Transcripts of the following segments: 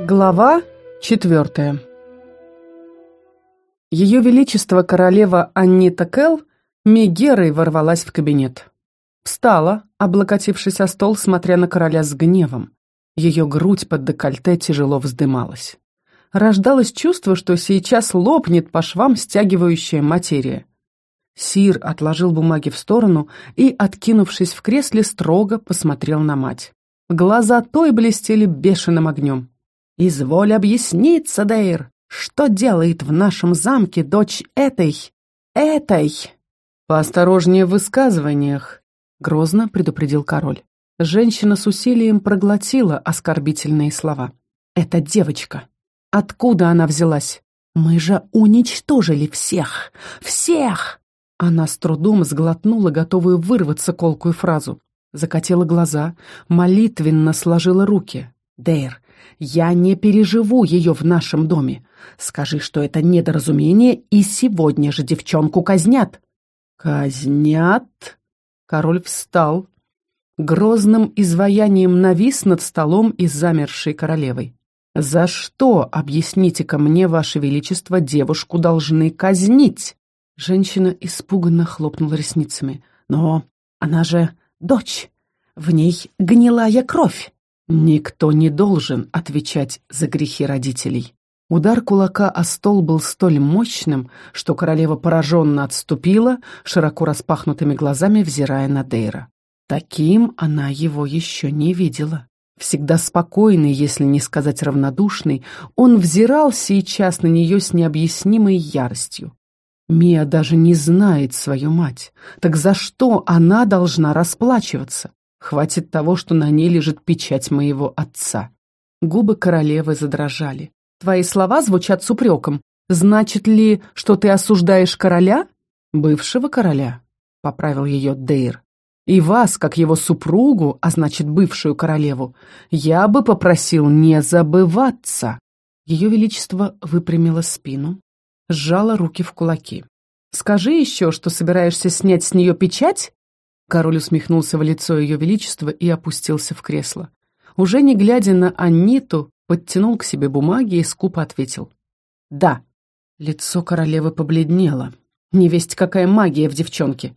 Глава четвертая Ее Величество королева Аннита Келл Мегерой ворвалась в кабинет. Встала, облокотившись о стол, смотря на короля с гневом. Ее грудь под декольте тяжело вздымалась. Рождалось чувство, что сейчас лопнет по швам стягивающая материя. Сир отложил бумаги в сторону и, откинувшись в кресле, строго посмотрел на мать. Глаза той блестели бешеным огнем. «Изволь объясниться, Дейр, что делает в нашем замке дочь этой... этой...» «Поосторожнее в высказываниях», — грозно предупредил король. Женщина с усилием проглотила оскорбительные слова. «Это девочка. Откуда она взялась? Мы же уничтожили всех! Всех!» Она с трудом сглотнула, готовую вырваться колкую фразу. Закатила глаза, молитвенно сложила руки. «Дейр, я не переживу ее в нашем доме. Скажи, что это недоразумение, и сегодня же девчонку казнят». «Казнят?» Король встал. Грозным изваянием навис над столом и замершей королевой. «За что, объясните-ка мне, Ваше Величество, девушку должны казнить?» Женщина испуганно хлопнула ресницами. «Но она же дочь. В ней гнилая кровь». Никто не должен отвечать за грехи родителей. Удар кулака о стол был столь мощным, что королева пораженно отступила, широко распахнутыми глазами взирая на Дейра. Таким она его еще не видела. Всегда спокойный, если не сказать равнодушный, он взирал сейчас на нее с необъяснимой яростью. Мия даже не знает свою мать. Так за что она должна расплачиваться? Хватит того, что на ней лежит печать моего отца. Губы королевы задрожали. Твои слова звучат с упреком. Значит ли, что ты осуждаешь короля? Бывшего короля, поправил ее Дейр. И вас, как его супругу, а значит бывшую королеву, я бы попросил не забываться. Ее Величество выпрямило спину, сжала руки в кулаки. «Скажи еще, что собираешься снять с нее печать?» Король усмехнулся в лицо ее величества и опустился в кресло. Уже не глядя на Анниту, подтянул к себе бумаги и скупо ответил. «Да». Лицо королевы побледнело. Невесть какая магия в девчонке.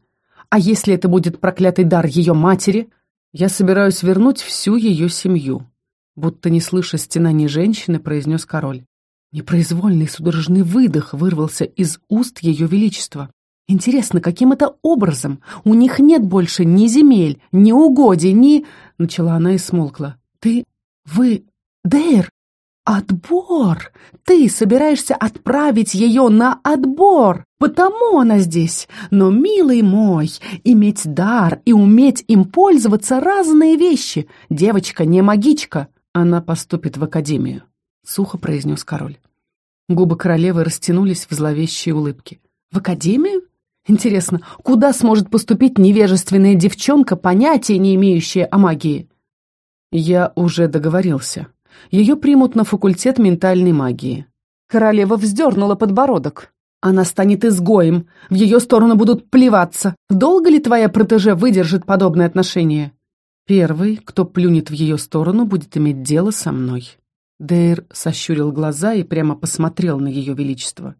А если это будет проклятый дар ее матери? Я собираюсь вернуть всю ее семью. Будто не слыша стенаний женщины, произнес король. Непроизвольный судорожный выдох вырвался из уст ее величества. Интересно, каким это образом? У них нет больше ни земель, ни угодий, ни... Начала она и смолкла. Ты... Вы... Дейр? Отбор! Ты собираешься отправить ее на отбор! Потому она здесь. Но, милый мой, иметь дар и уметь им пользоваться — разные вещи. Девочка не магичка. Она поступит в академию. — сухо произнес король. Губы королевы растянулись в зловещей улыбке. «В академию? Интересно, куда сможет поступить невежественная девчонка, понятия не имеющая о магии?» «Я уже договорился. Ее примут на факультет ментальной магии». Королева вздернула подбородок. «Она станет изгоем. В ее сторону будут плеваться. Долго ли твоя протеже выдержит подобное отношение?» «Первый, кто плюнет в ее сторону, будет иметь дело со мной». Дейр сощурил глаза и прямо посмотрел на ее величество.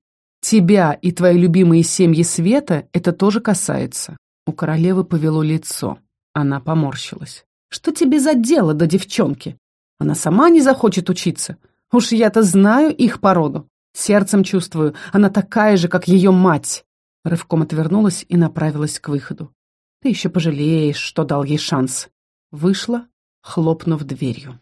«Тебя и твои любимые семьи света это тоже касается». У королевы повело лицо. Она поморщилась. «Что тебе за дело до девчонки? Она сама не захочет учиться. Уж я-то знаю их породу. Сердцем чувствую, она такая же, как ее мать». Рывком отвернулась и направилась к выходу. «Ты еще пожалеешь, что дал ей шанс». Вышла, хлопнув дверью.